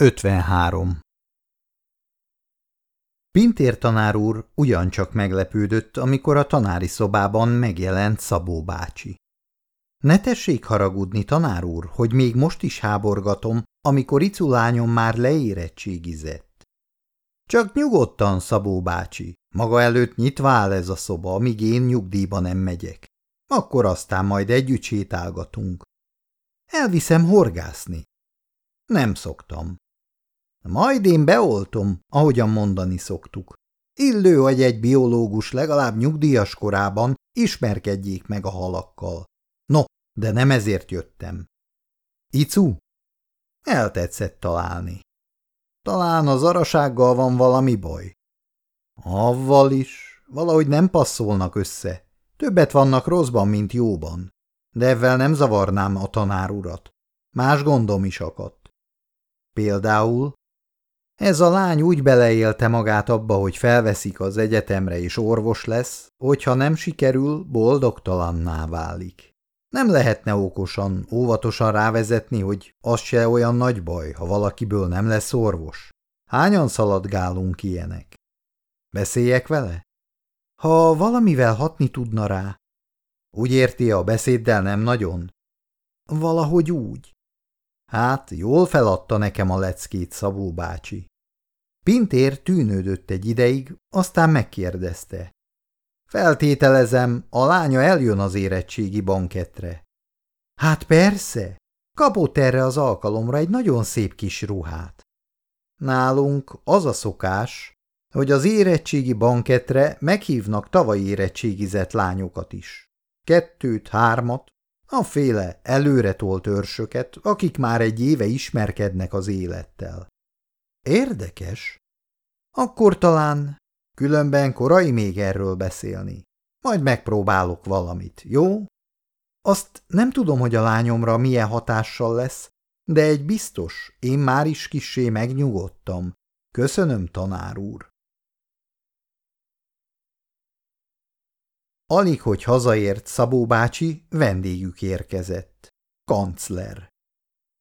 53. Pintér tanár úr ugyancsak meglepődött, amikor a tanári szobában megjelent Szabó bácsi. Ne tessék haragudni, tanár úr, hogy még most is háborgatom, amikor Icu lányom már leérettségizett. Csak nyugodtan, Szabó bácsi, maga előtt nyitva áll ez a szoba, amíg én nyugdíjba nem megyek. Akkor aztán majd együtt sétálgatunk. Elviszem horgászni. Nem szoktam. Majd én beoltom, ahogyan mondani szoktuk. Illő, hogy egy biológus legalább nyugdíjas korában ismerkedjék meg a halakkal. No, de nem ezért jöttem. Icu? Eltetszett találni. Talán az arasággal van valami baj. Avval is. Valahogy nem passzolnak össze. Többet vannak rosszban, mint jóban. De ezzel nem zavarnám a tanár urat. Más gondom is akadt. Például ez a lány úgy beleélte magát abba, hogy felveszik az egyetemre és orvos lesz, hogyha nem sikerül, boldogtalanná válik. Nem lehetne okosan, óvatosan rávezetni, hogy az se olyan nagy baj, ha valakiből nem lesz orvos. Hányan szaladgálunk ilyenek? Beszéljek vele? Ha valamivel hatni tudna rá. Úgy érti, a beszéddel nem nagyon? Valahogy úgy. Hát, jól feladta nekem a leckét Szabó bácsi. Pintér tűnődött egy ideig, aztán megkérdezte. Feltételezem, a lánya eljön az érettségi banketre. Hát persze, kapott erre az alkalomra egy nagyon szép kis ruhát. Nálunk az a szokás, hogy az érettségi banketre meghívnak tavaly érettségizett lányokat is. Kettőt, hármat, a féle előre tolt őrsöket, akik már egy éve ismerkednek az élettel. Érdekes. Akkor talán, különben korai még erről beszélni. Majd megpróbálok valamit, jó? Azt nem tudom, hogy a lányomra milyen hatással lesz, de egy biztos, én már is kissé megnyugodtam. Köszönöm, tanár úr. Alig, hogy hazaért Szabó bácsi, vendégük érkezett. Kancler.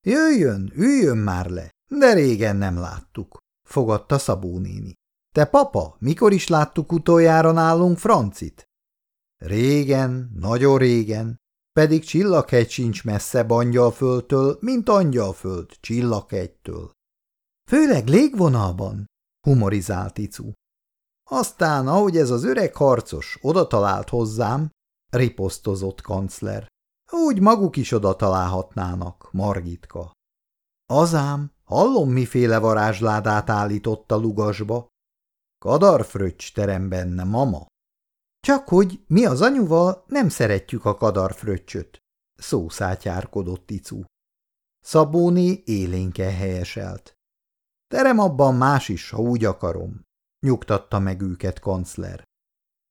Jöjjön, üljön már le, de régen nem láttuk, fogadta Szabó néni. Te papa, mikor is láttuk utoljára nálunk Francit? Régen, nagyon régen, pedig Csillaghegy sincs messzebb Angyalföldtől, mint Angyalföld Csillaghegytől. Főleg légvonalban, humorizált Icu. Aztán, ahogy ez az öreg harcos oda talált hozzám, riposztozott kancler, úgy maguk is oda találhatnának, Margitka. Azám, hallom, miféle varázsládát állított a lugasba. Kadarfröccs terem benne, mama. Csak hogy mi az anyuval nem szeretjük a kadarfröccsöt, szószátyárkodott Icu. Szabóni élénken helyeselt. Terem abban más is, ha úgy akarom nyugtatta meg őket kancler.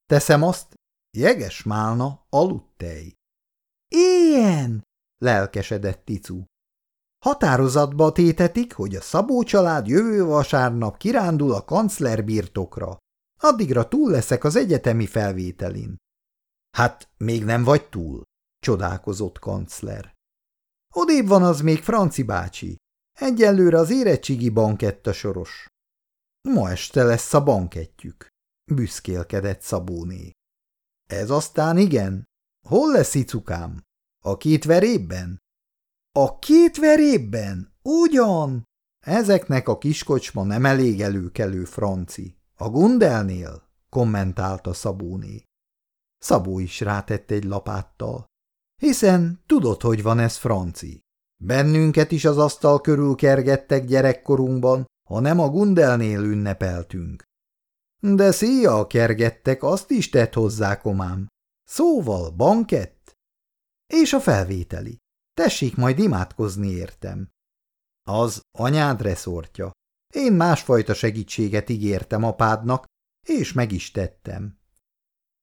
Teszem azt, jeges málna, aludtej. Ilyen! lelkesedett Ticu. Határozatba tétetik, hogy a Szabó család jövő vasárnap kirándul a kancler birtokra. Addigra túl leszek az egyetemi felvételin. Hát, még nem vagy túl, csodálkozott kancler. Odébb van az még Franci bácsi. Egyelőre az érettségi banketta soros. Ma este lesz a bankettjük, büszkélkedett Szabóné. Ez aztán igen? Hol lesz icukám? A két verében? A két verében? Ugyan! Ezeknek a kiskocsma nem elég előkelő, Franci. A Gundelnél? kommentálta Szabóné. Szabó is rátett egy lapáttal. Hiszen tudod, hogy van ez, Franci. Bennünket is az asztal körül kergettek gyerekkorunkban, ha nem a Gundelnél ünnepeltünk. De szia, kergettek, azt is tett hozzá, komám. Szóval, bankett? És a felvételi. Tessék majd imádkozni értem. Az anyád reszortja. Én másfajta segítséget ígértem apádnak, és meg is tettem.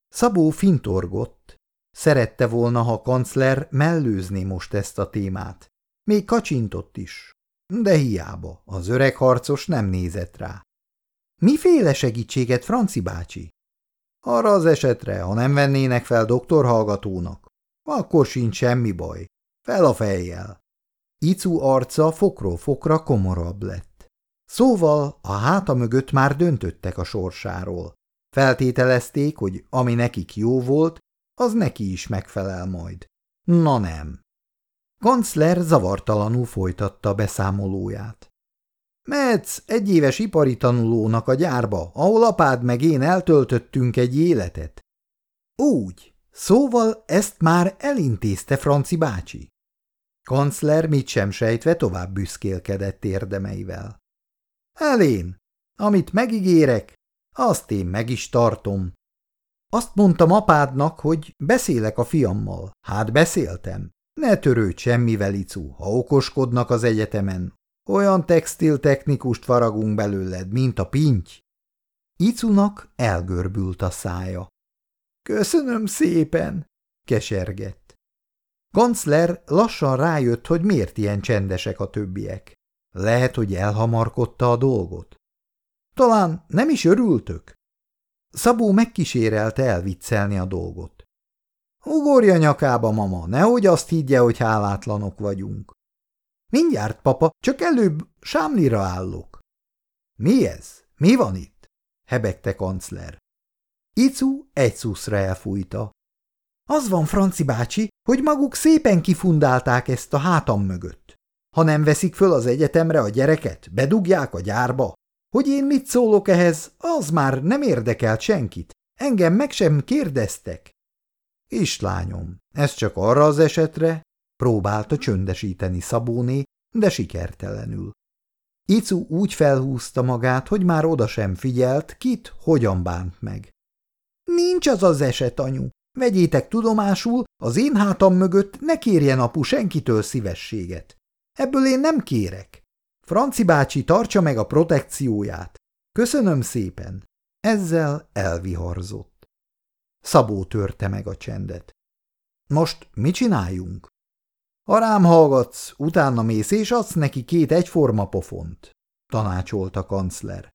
Szabó fintorgott. Szerette volna, ha kancler mellőzné most ezt a témát. Még kacsintott is, de hiába, az öreg harcos nem nézett rá. Miféle segítséget, Franci bácsi? Arra az esetre, ha nem vennének fel doktorhallgatónak, akkor sincs semmi baj. Fel a fejjel. Icu arca fokról fokra komorabb lett. Szóval a háta mögött már döntöttek a sorsáról. Feltételezték, hogy ami nekik jó volt, az neki is megfelel majd. Na nem. Kancler zavartalanul folytatta beszámolóját. Metsz egy éves ipari tanulónak a gyárba, ahol apád meg én eltöltöttünk egy életet. Úgy. Szóval ezt már elintézte Franci bácsi. Kancler mit sem sejtve tovább büszkélkedett érdemeivel. Elén, amit megígérek, azt én meg is tartom. Azt mondtam apádnak, hogy beszélek a fiammal. Hát beszéltem. Ne törődj semmivel, Icu, ha okoskodnak az egyetemen. Olyan textiltechnikust faragunk belőled, mint a pinty. Icunak elgörbült a szája. Köszönöm szépen, kesergett. Kancler lassan rájött, hogy miért ilyen csendesek a többiek. Lehet, hogy elhamarkodta a dolgot. Talán nem is örültök? Szabó megkísérelte elviccelni a dolgot. Ugorja nyakába, mama, nehogy azt higgye, hogy hálátlanok vagyunk. Mindjárt, papa, csak előbb sámlira állok. Mi ez? Mi van itt? hebegte kancler. Icu egy szuszra elfújta. Az van, Franci bácsi, hogy maguk szépen kifundálták ezt a hátam mögött. Ha nem veszik föl az egyetemre a gyereket, bedugják a gyárba. Hogy én mit szólok ehhez, az már nem érdekelt senkit. Engem meg sem kérdeztek. Islányom, ez csak arra az esetre, próbálta csöndesíteni Szabóné, de sikertelenül. Icu úgy felhúzta magát, hogy már oda sem figyelt, kit hogyan bánt meg. Nincs az az eset, anyu. Vegyétek tudomásul, az én hátam mögött ne kérjen apu senkitől szívességet. Ebből én nem kérek. Franci bácsi tartsa meg a protekcióját. Köszönöm szépen. Ezzel elviharzott. Szabó törte meg a csendet. Most mit csináljunk? Ha rám hallgatsz, utána mész és adsz neki két egyforma pofont, tanácsolta kancler.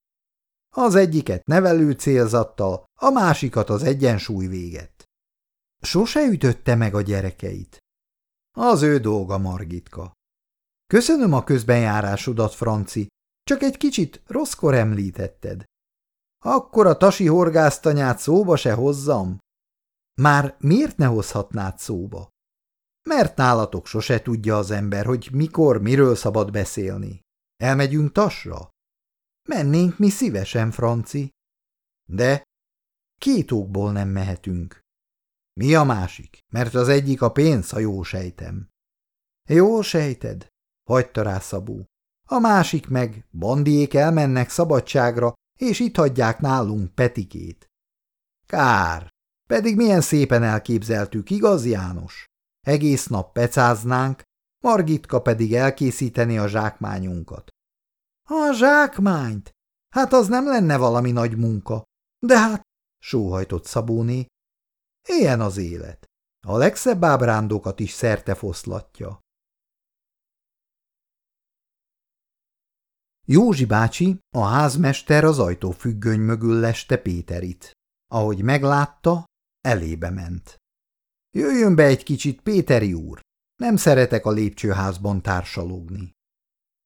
Az egyiket nevelő célzattal, a másikat az egyensúly véget. Sose ütötte meg a gyerekeit. Az ő dolga, Margitka. Köszönöm a közbenjárásodat, Franci, csak egy kicsit rosszkor említetted. Akkor a tasi horgásztanyát szóba se hozzam? Már miért ne hozhatnád szóba? Mert nálatok sose tudja az ember, hogy mikor, miről szabad beszélni. Elmegyünk tasra? Mennénk mi szívesen, Franci. De két okból nem mehetünk. Mi a másik? Mert az egyik a pénz, ha jól sejtem. Jól sejted? Hagyta rá Szabó. A másik meg, bandiék elmennek szabadságra, és itt hagyják nálunk Petikét. Kár, pedig milyen szépen elképzeltük, igaz, János? Egész nap pecáznánk, Margitka pedig elkészíteni a zsákmányunkat. A zsákmányt? Hát az nem lenne valami nagy munka. De hát, sóhajtott Szabóné, ilyen az élet. A legszebb ábrándokat is szerte foszlatja. Józsi bácsi, a házmester az ajtó függöny mögül leste Péterit. Ahogy meglátta, elébe ment. Jöjjön be egy kicsit, Péteri úr! Nem szeretek a lépcsőházban társalogni.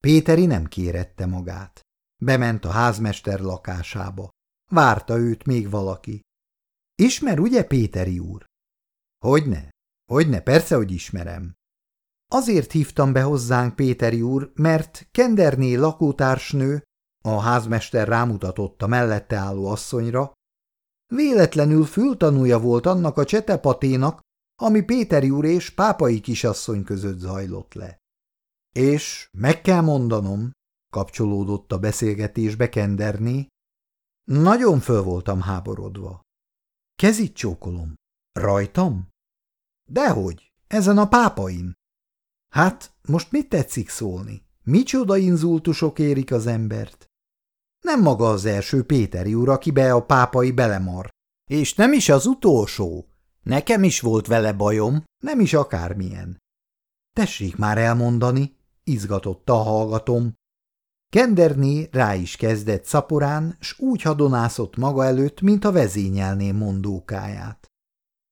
Péteri nem kérette magát. Bement a házmester lakásába. Várta őt még valaki. Ismer, ugye, Péteri úr? Hogyne? Hogyne, persze, hogy ismerem. Azért hívtam be hozzánk, Péteri úr, mert Kenderné lakótársnő, a házmester rámutatott a mellette álló asszonyra, véletlenül fültanúja volt annak a csetepaténak, ami Péteri úr és pápai kisasszony között zajlott le. És meg kell mondanom, kapcsolódott a beszélgetésbe Kenderné, nagyon föl voltam háborodva. Kezit csókolom. Rajtam? Dehogy, ezen a pápain. Hát, most mit tetszik szólni? Micsoda inzultusok érik az embert? Nem maga az első Péteri úr, akibe a pápai belemar. És nem is az utolsó. Nekem is volt vele bajom, nem is akármilyen. Tessék már elmondani, izgatotta a hallgatom. Kenderné rá is kezdett szaporán, s úgy hadonászott maga előtt, mint a vezényelné mondókáját.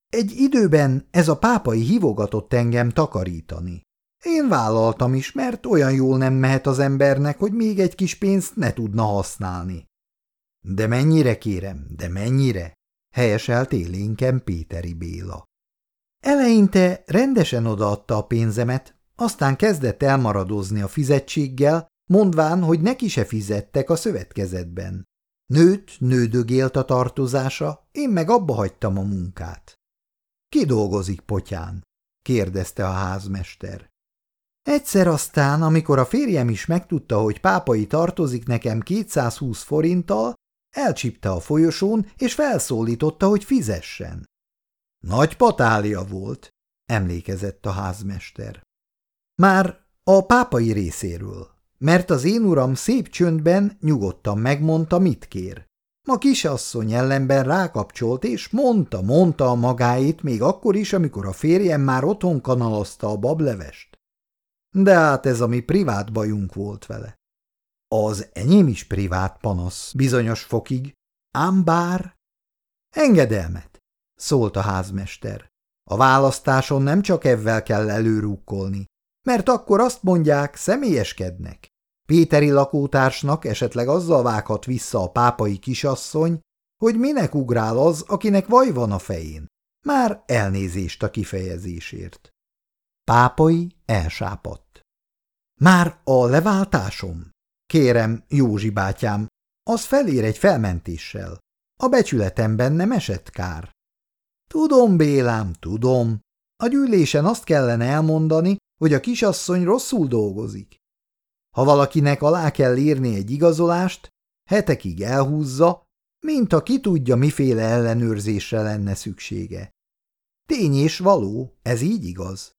Egy időben ez a pápai hívogatott engem takarítani. Én vállaltam is, mert olyan jól nem mehet az embernek, hogy még egy kis pénzt ne tudna használni. De mennyire, kérem, de mennyire? helyeselt élénken Péteri Béla. Eleinte rendesen odaadta a pénzemet, aztán kezdett elmaradozni a fizetséggel, mondván, hogy neki se fizettek a szövetkezetben. Nőtt, nődögélt a tartozása, én meg abba hagytam a munkát. Ki dolgozik potyán? kérdezte a házmester. Egyszer aztán, amikor a férjem is megtudta, hogy pápai tartozik nekem 220 forinttal, elcsípte a folyosón, és felszólította, hogy fizessen. Nagy patália volt, emlékezett a házmester. Már a pápai részéről, mert az én uram szép csöndben nyugodtan megmondta, mit kér. Ma kisasszony ellenben rákapcsolt, és mondta, mondta a magáét még akkor is, amikor a férjem már otthon kanalazta a bablevest. De hát ez a mi privát bajunk volt vele. Az enyém is privát panasz, bizonyos fokig, ám bár... Engedelmet, szólt a házmester. A választáson nem csak evvel kell előrúkkolni, mert akkor azt mondják, személyeskednek. Péteri lakótársnak esetleg azzal vághat vissza a pápai kisasszony, hogy minek ugrál az, akinek vaj van a fején. Már elnézést a kifejezésért. Pápai elsápadt. Már a leváltásom? Kérem, Józsi bátyám, az felér egy felmentéssel. A becsületemben nem esett kár. Tudom, Bélám, tudom. A gyűlésen azt kellene elmondani, hogy a kisasszony rosszul dolgozik. Ha valakinek alá kell írni egy igazolást, hetekig elhúzza, mint a ki tudja, miféle ellenőrzésre lenne szüksége. Tény és való, ez így igaz.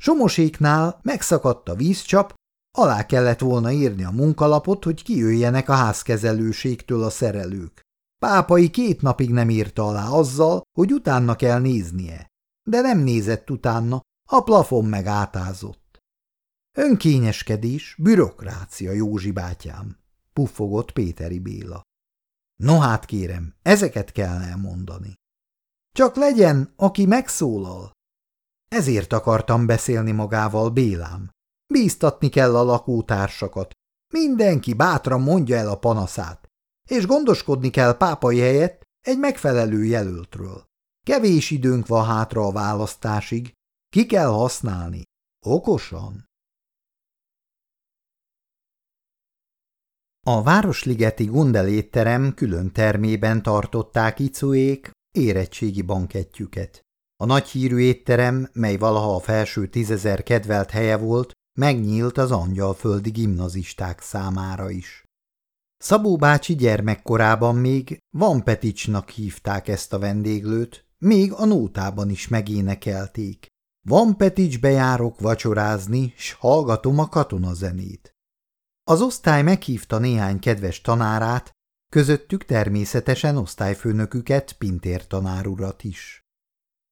Somoséknál megszakadt a vízcsap, alá kellett volna írni a munkalapot, hogy kijöjjenek a házkezelőségtől a szerelők. Pápai két napig nem írta alá azzal, hogy utána kell néznie. De nem nézett utána, a plafon meg átázott. Önkényeskedés, bürokrácia, Józsi bátyám, puffogott Péteri Béla. No hát kérem, ezeket kell elmondani. Csak legyen, aki megszólal. Ezért akartam beszélni magával, Bélám. Bíztatni kell a lakótársakat. Mindenki bátran mondja el a panaszát. És gondoskodni kell pápai helyett egy megfelelő jelöltről. Kevés időnk van hátra a választásig. Ki kell használni. Okosan. A Városligeti Gundelétterem külön termében tartották icuék érettségi bankettjüket. A nagy hírű étterem, mely valaha a felső tízezer kedvelt helye volt, megnyílt az angyalföldi gimnazisták számára is. Szabó bácsi gyermekkorában még Van Peticsnak hívták ezt a vendéglőt, még a nótában is megénekelték. Van Peticsbe járok vacsorázni, s hallgatom a katonazenét. Az osztály meghívta néhány kedves tanárát, közöttük természetesen osztályfőnöküket, Pintér tanárurat is.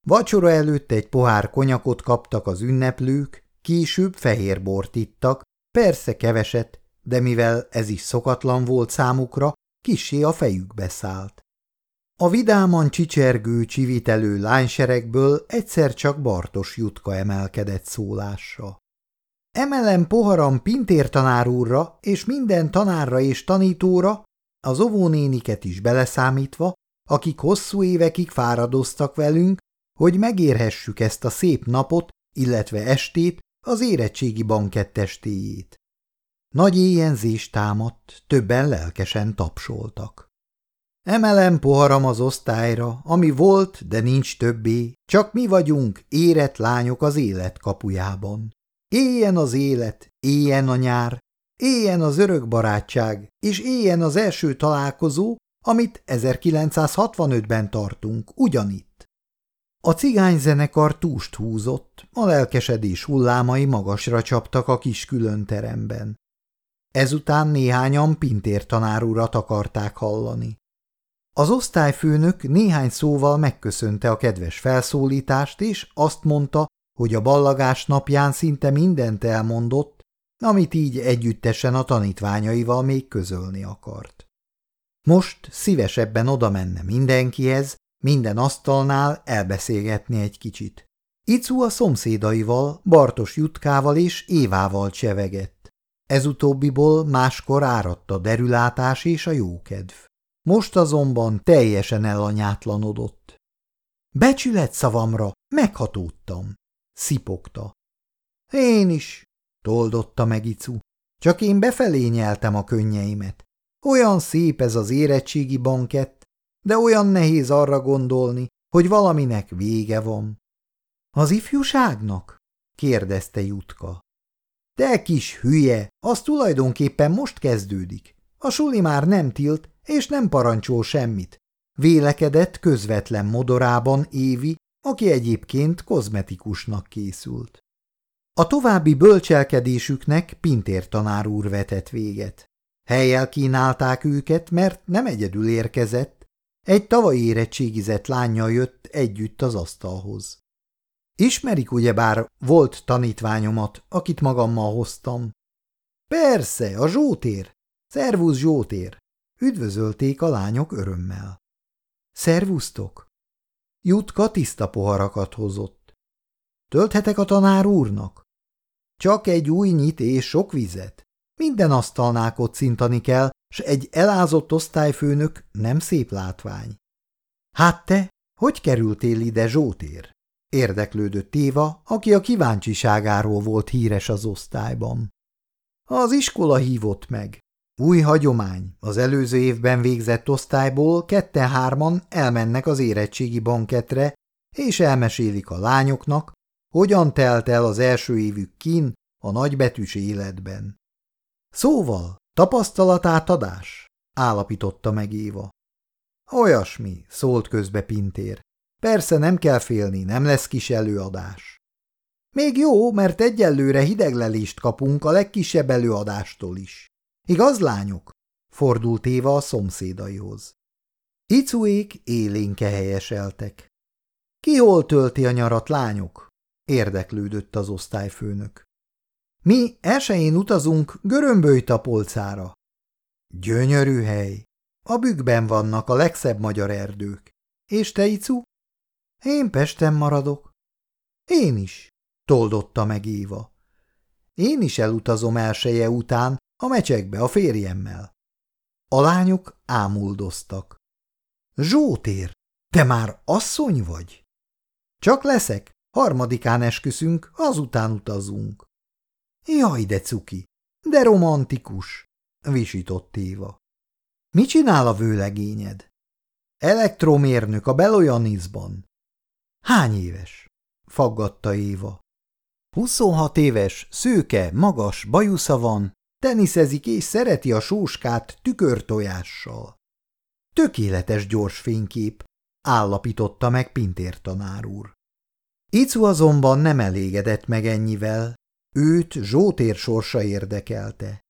Vacsora előtt egy pohár konyakot kaptak az ünneplők, később fehér bort ittak, persze keveset, de mivel ez is szokatlan volt számukra, kisé a fejükbe szállt. A vidáman csicsergő csivitelő lányseregből egyszer csak Bartos Jutka emelkedett szólással. Emelem poharam Pintér tanár úrra és minden tanárra és tanítóra, az óvónéniket is beleszámítva, akik hosszú évekig fáradoztak velünk, hogy megérhessük ezt a szép napot, illetve estét, az érettségi bankett estéjét. Nagy éjjenzés támadt, többen lelkesen tapsoltak. Emelem poharam az osztályra, ami volt, de nincs többé, csak mi vagyunk érett lányok az élet kapujában. Éljen az élet, éljen a nyár, éljen az örök barátság, és éljen az első találkozó, amit 1965-ben tartunk, ugyanitt. A cigányzenekar túst húzott, a lelkesedés hullámai magasra csaptak a kis külön teremben. Ezután néhányan Pintér tanár urat akarták hallani. Az osztályfőnök néhány szóval megköszönte a kedves felszólítást, és azt mondta, hogy a ballagás napján szinte mindent elmondott, amit így együttesen a tanítványaival még közölni akart. Most szívesebben oda menne mindenkihez, minden asztalnál elbeszélgetni egy kicsit. Icu a szomszédaival, Bartos Jutkával és Évával csevegett. Ez utóbbiból máskor áradt a derülátás és a jókedv. Most azonban teljesen elanyátlanodott. Becsület szavamra meghatódtam, szipogta. Én is, toldotta meg csak én befelé nyeltem a könnyeimet. Olyan szép ez az érettségi bankett, de olyan nehéz arra gondolni, hogy valaminek vége van. Az ifjúságnak? kérdezte Jutka. Te kis hülye, az tulajdonképpen most kezdődik. A suli már nem tilt, és nem parancsol semmit. Vélekedett közvetlen modorában Évi, aki egyébként kozmetikusnak készült. A további bölcselkedésüknek Pintér tanár úr vetett véget. Helyel kínálták őket, mert nem egyedül érkezett, egy tavaly érettségizett lánya jött együtt az asztalhoz. Ismerik ugyebár volt tanítványomat, akit magammal hoztam? Persze, a Zsótér. Szervusz, Zsótér. Üdvözölték a lányok örömmel. Szervusztok. Jutka tiszta poharakat hozott. Tölthetek a tanár úrnak? Csak egy új nyit és sok vizet. Minden asztalnál kocintani kell, s egy elázott osztályfőnök nem szép látvány. Hát te, hogy kerültél ide, Zsótér? Érdeklődött Éva, aki a kíváncsiságáról volt híres az osztályban. Az iskola hívott meg. Új hagyomány, az előző évben végzett osztályból ketten-hárman elmennek az érettségi banketre, és elmesélik a lányoknak, hogyan telt el az első évük kin a nagybetűs életben. Szóval, tapasztalatátadás? állapította meg Éva. Olyasmi, szólt közbe Pintér. Persze nem kell félni, nem lesz kis előadás. Még jó, mert egyelőre hideglelést kapunk a legkisebb előadástól is. Igaz, lányok? Fordult Éva a szomszédaihoz. Icuék élénke helyeseltek. Ki hol tölti a nyarat, lányok? Érdeklődött az osztályfőnök. Mi elsőjén utazunk Görömbölytapolcára. Gyönyörű hely. A bükkben vannak a legszebb magyar erdők. És te, Icu? Én Pesten maradok. Én is, toldotta meg Éva. Én is elutazom elseje után a mecsekbe a férjemmel. A lányok ámuldoztak. Zsótér, te már asszony vagy? Csak leszek, harmadikán esküszünk, azután utazunk. Jaj, de cuki, de romantikus, visított Éva. Mi csinál a vőlegényed? Elektromérnök a Belojanisban. Hány éves? faggatta Éva. Huszonhat éves, szőke, magas, bajusza van, teniszezik és szereti a sóskát tükörtojással. Tökéletes gyors fénykép, állapította meg Pintér tanár úr. Icu azonban nem elégedett meg ennyivel, őt Zsótér sorsa érdekelte.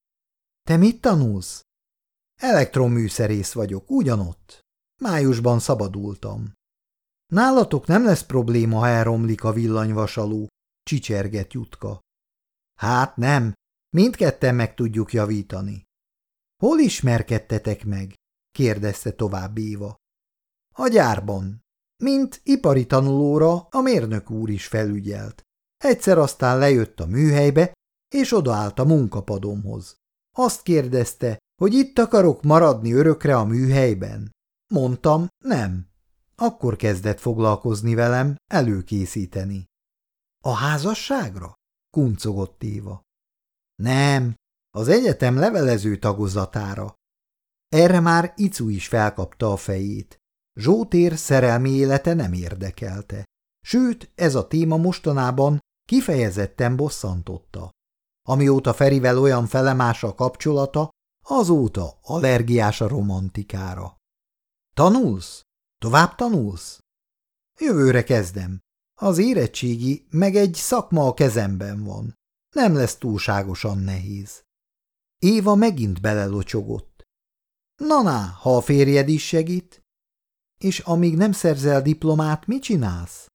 Te mit tanulsz? Elektromműszerész vagyok, ugyanott. Májusban szabadultam. Nálatok nem lesz probléma, ha elromlik a villanyvasaló, csicserget Jutka. Hát nem, mindketten meg tudjuk javítani. Hol ismerkedtetek meg? kérdezte tovább Éva. A gyárban. Mint ipari tanulóra a mérnök úr is felügyelt. Egyszer aztán lejött a műhelybe, és odaállt a munkapadomhoz. Azt kérdezte, hogy itt akarok maradni örökre a műhelyben. Mondtam, nem. Akkor kezdett foglalkozni velem, előkészíteni. A házasságra? kuncogott Éva. Nem, az egyetem levelező tagozatára. Erre már Icu is felkapta a fejét. Zsótér szerelmi élete nem érdekelte. Sőt, ez a téma mostanában kifejezetten bosszantotta. Amióta Ferivel olyan felemás a kapcsolata, azóta allergiás a romantikára. Tanulsz? Tovább tanulsz? Jövőre kezdem. Az érettségi meg egy szakma a kezemben van. Nem lesz túlságosan nehéz. Éva megint belelocsogott. Na-na, ha a férjed is segít. És amíg nem szerzel diplomát, mit csinálsz?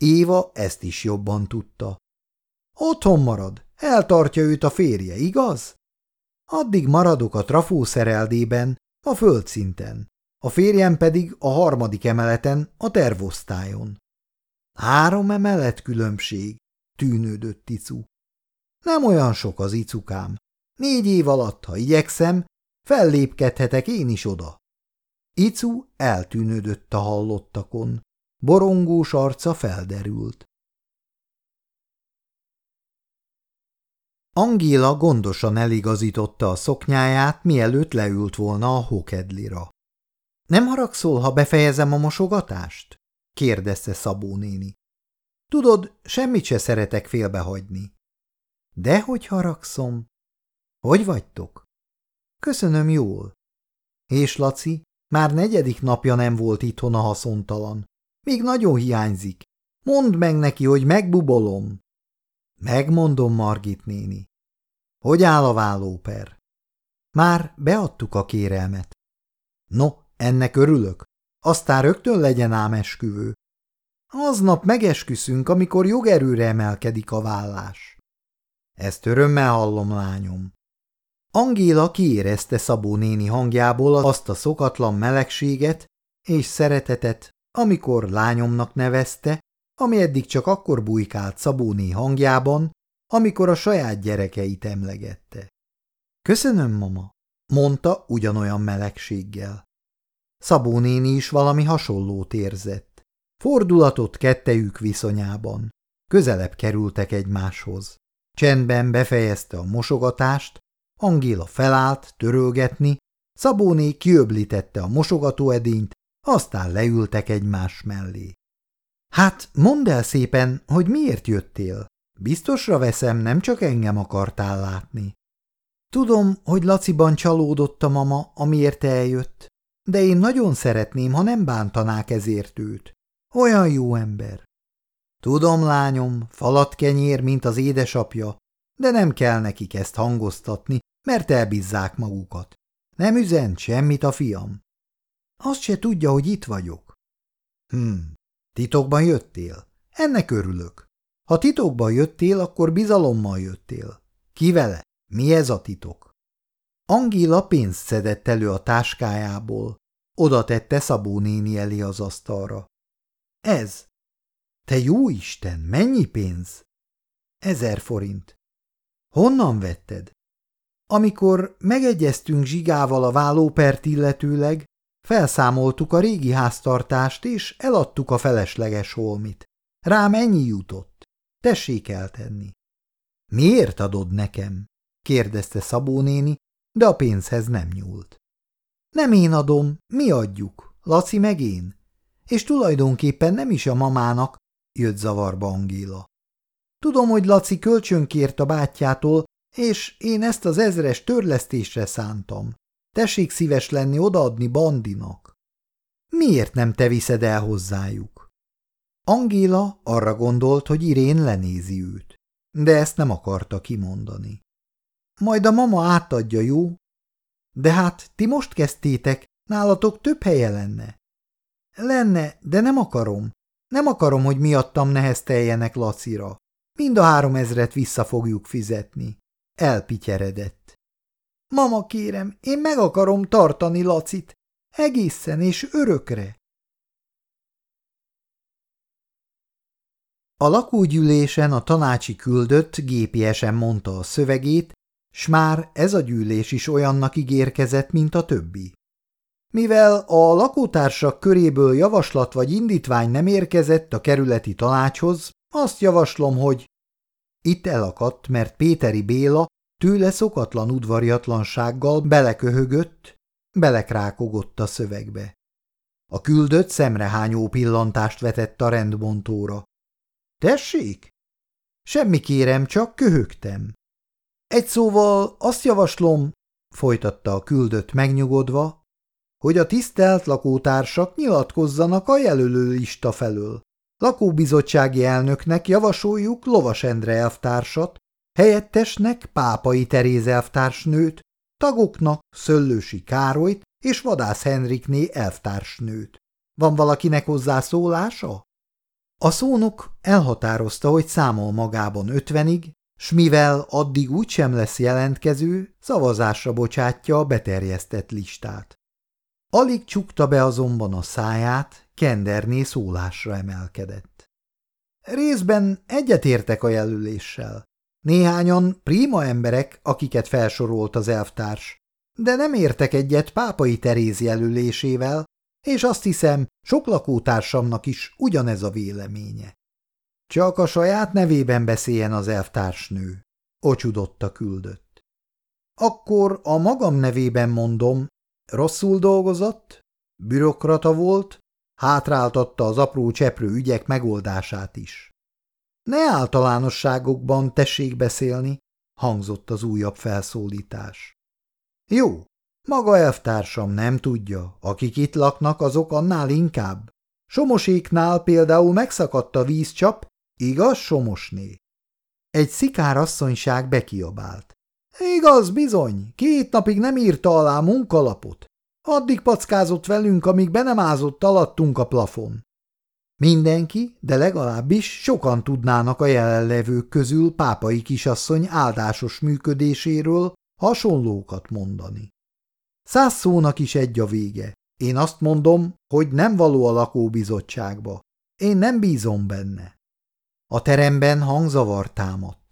Éva ezt is jobban tudta. Otthon marad, eltartja őt a férje, igaz? Addig maradok a trafó szereldében, a földszinten a férjem pedig a harmadik emeleten, a tervosztályon. Három emelet különbség, tűnődött Icu. Nem olyan sok az icukám. Négy év alatt, ha igyekszem, fellépkedhetek én is oda. Icu eltűnődött a hallottakon. Borongós arca felderült. Angéla gondosan eligazította a szoknyáját, mielőtt leült volna a hokedlira. – Nem haragszol, ha befejezem a mosogatást? – kérdezte Szabó néni. – Tudod, semmit se szeretek félbehagyni. – Dehogy haragszom. – Hogy vagytok? – Köszönöm jól. – És Laci, már negyedik napja nem volt itthon a haszontalan. Még nagyon hiányzik. Mondd meg neki, hogy megbubolom. Megmondom, Margit néni. Hogy áll a vállóper? Már beadtuk a kérelmet. No, ennek örülök. Aztán rögtön legyen ám esküvő. Aznap megesküszünk, amikor jogerőre emelkedik a vállás. Ezt örömmel hallom, lányom. Angéla kiérezte Szabó néni hangjából azt a szokatlan melegséget és szeretetet, amikor lányomnak nevezte, ami eddig csak akkor bujkált Szabóné hangjában, amikor a saját gyerekeit emlegette. Köszönöm, mama, mondta ugyanolyan melegséggel. Szabó néni is valami hasonlót érzett. Fordulatot kettejük viszonyában. Közelebb kerültek egymáshoz. Csendben befejezte a mosogatást, Angéla felállt törölgetni, Szabóné kiöblítette a mosogatóedényt, aztán leültek egymás mellé. Hát, mondd el szépen, hogy miért jöttél? Biztosra veszem, nem csak engem akartál látni. Tudom, hogy Laciban csalódott a mama, amiért eljött, de én nagyon szeretném, ha nem bántanák ezért őt. Olyan jó ember. Tudom, lányom, falat kenyér, mint az édesapja, de nem kell nekik ezt hangoztatni, mert elbizzák magukat. Nem üzent semmit a fiam. Azt se tudja, hogy itt vagyok. Hm, titokban jöttél? Ennek örülök. Ha titokban jöttél, akkor bizalommal jöttél. Ki? Mi ez a titok? Angéla pénzt szedett elő a táskájából. Oda tette Szabó néni elé az asztalra. Ez. Te jó Isten, mennyi pénz? Ezer forint. Honnan vetted? Amikor megegyeztünk Zsigával a vállópert illetőleg, felszámoltuk a régi háztartást, és eladtuk a felesleges holmit. Rám ennyi jutott. Tessék eltenni. Miért adod nekem? kérdezte Szabó néni, de a pénzhez nem nyúlt. Nem én adom, mi adjuk, Laci meg én. És tulajdonképpen nem is a mamának, jött zavarba Angéla. Tudom, hogy Laci kölcsönkért a bátyjától, és én ezt az ezres törlesztésre szántam. Tessék szíves lenni odaadni Bandinak. Miért nem te viszed el hozzájuk? Angéla arra gondolt, hogy Irén lenézi őt, de ezt nem akarta kimondani. Majd a mama átadja, jó? De hát ti most kezdtétek, nálatok több helye lenne. Lenne, de nem akarom. Nem akarom, hogy miattam nehezteljenek Lacira. Mind a három ezret vissza fogjuk fizetni. Elpityeredett. Mama, kérem, én meg akarom tartani Lacit. Egészen és örökre. A lakógyűlésen a tanácsi küldött gépiesen mondta a szövegét, s már ez a gyűlés is olyannak ígérkezett, mint a többi. Mivel a lakótársak köréből javaslat vagy indítvány nem érkezett a kerületi tanácshoz, azt javaslom, hogy... Itt elakadt, mert Péteri Béla tőle szokatlan udvariatlansággal beleköhögött, belekrákogott a szövegbe. A küldött szemrehányó pillantást vetett a rendbontóra. Tessék? Semmi kérem, csak köhögtem. Egy szóval azt javaslom, folytatta a küldött megnyugodva, hogy a tisztelt lakótársak nyilatkozzanak a jelölő lista felől. Lakóbizottsági elnöknek javasoljuk Lovas Endre elvtársat, helyettesnek Pápai Teréz elvtársnőt, tagoknak Szöllősi Károlyt és Vadász Henrikné elvtársnőt. Van valakinek hozzászólása? A szónok elhatározta, hogy számol magában ötvenig, s mivel addig úgysem lesz jelentkező, szavazásra bocsátja a beterjesztett listát. Alig csukta be azonban a száját, Kenderné szólásra emelkedett. Részben egyetértek a jelöléssel. Néhányan prima emberek, akiket felsorolt az elvtárs, de nem értek egyet pápai Teréz jelölésével, és azt hiszem, sok lakótársamnak is ugyanez a véleménye. Csak a saját nevében beszéljen az elvtársnő, a küldött. Akkor a magam nevében mondom, rosszul dolgozott, bürokrata volt, hátráltatta az apró cseprő ügyek megoldását is. Ne általánosságokban tessék beszélni, hangzott az újabb felszólítás. Jó, maga elvtársam nem tudja, akik itt laknak, azok annál inkább. Somoséknál például megszakadt a vízcsap, igaz, Somosné? Egy szikár asszonyság bekiabált. Igaz, bizony, két napig nem írta alá munkalapot. Addig packázott velünk, amíg be nem ázott alattunk a plafon. Mindenki, de legalábbis sokan tudnának a jelenlevők közül pápai kisasszony áldásos működéséről hasonlókat mondani. Száz szónak is egy a vége. Én azt mondom, hogy nem való a lakóbizottságba. Én nem bízom benne. A teremben hangzavar támadt.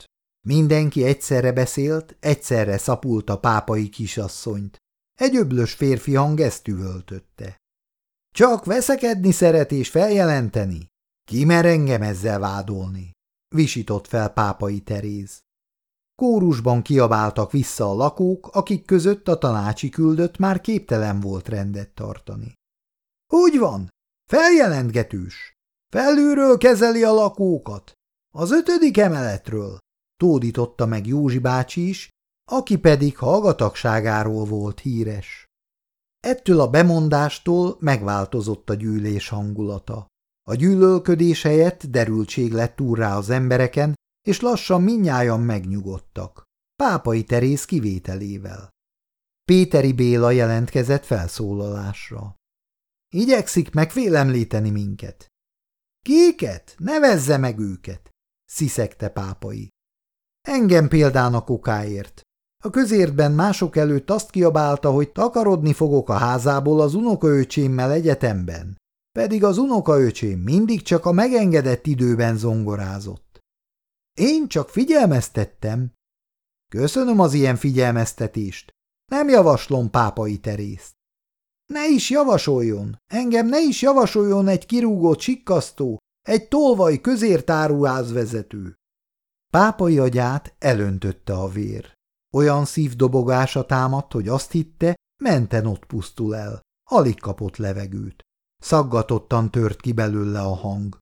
Mindenki egyszerre beszélt, egyszerre szapult a pápai kisasszonyt. Egy öblös férfi hang ezt üvöltötte. Csak veszekedni szeret és feljelenteni? Ki mer engem ezzel vádolni? Visított fel pápai Teréz. Kórusban kiabáltak vissza a lakók, akik között a tanácsi küldött már képtelen volt rendet tartani. Úgy van, feljelentgetős. Felülről kezeli a lakókat. Az ötödik emeletről, tódította meg Józsi bácsi is, aki pedig hallgatagságáról volt híres. Ettől a bemondástól megváltozott a gyűlés hangulata. A gyűlölködés helyett derültség lett úrrá az embereken, és lassan minnyájan megnyugodtak. Pápai Terész kivételével. Péteri Béla jelentkezett felszólalásra. Igyekszik megfélemlíteni minket. Kiket? Nevezze meg őket, sziszegte pápai. Engem példának okáért. A közértben mások előtt azt kiabálta, hogy takarodni fogok a házából az unokaöcsémmel egyetemben, pedig az unokaöcsém mindig csak a megengedett időben zongorázott. Én csak figyelmeztettem. Köszönöm az ilyen figyelmeztetést. Nem javaslom pápai terészt. Ne is javasoljon, engem ne is javasoljon egy kirúgott sikkasztó, egy tolvaj közértáruházvezető. Pápai agyát elöntötte a vér. Olyan szívdobogása támadt, hogy azt hitte, menten ott pusztul el. Alig kapott levegőt. Szaggatottan tört ki belőle a hang.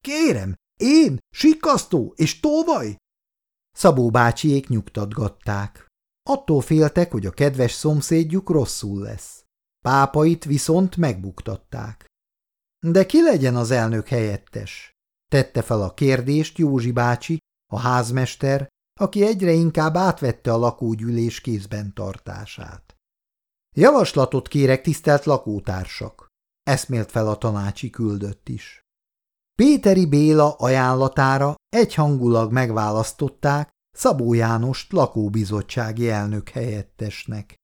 Kérem, én, sikasztó és tolvaj? Szabó bácsiék nyugtatgatták. Attól féltek, hogy a kedves szomszédjuk rosszul lesz. Pápait viszont megbuktatták. De ki legyen az elnök helyettes? Tette fel a kérdést Józsi bácsi, a házmester, aki egyre inkább átvette a lakógyűlés kézben tartását. Javaslatot kérek, tisztelt lakótársak, eszmélt fel a tanácsi küldött is. Péteri Béla ajánlatára egyhangulag megválasztották Szabó Jánost lakóbizottsági elnök helyettesnek.